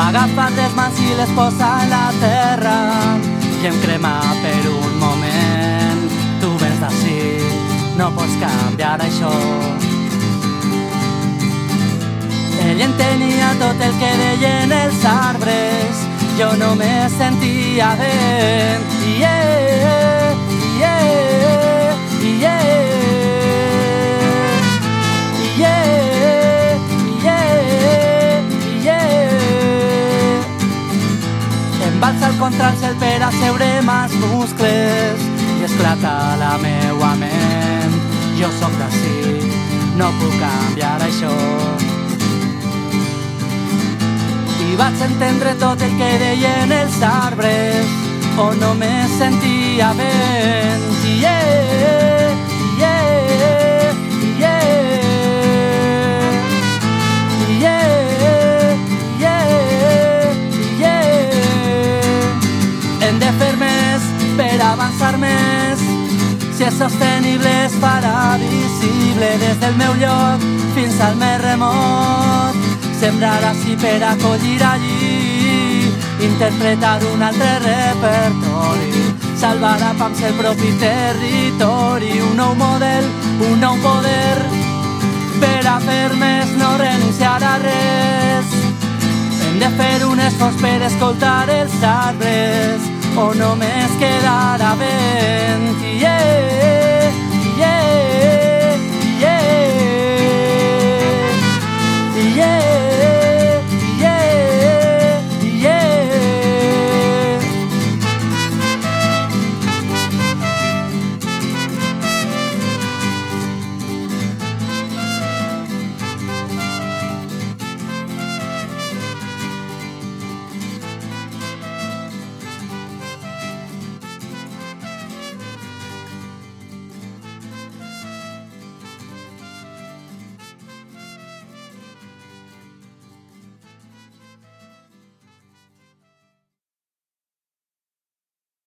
agafat les mans i les posa en la terra i em crema per un moment. Tu vens d'ací, no pots canviar això. Ell entenia tot el que deien els arbres, jo només sentia vent. Yeah, asseure'm els muscles i esclata la meua ment. Jo sóc d'ací, no puc canviar això. I vaig entendre tot el que deien els arbres on només sentia vent. Avançar més. Si és sostenible es farà visible des del meu lloc fins al més remot. Sembrar així per acollir allí, interpretar un altre repertori, salvar a pams el propi territori, un nou model, un nou poder, per a fer més no renunciar a res. Hem de fer un esforç per escoltar els arbres o només quedar a vent. Yeah.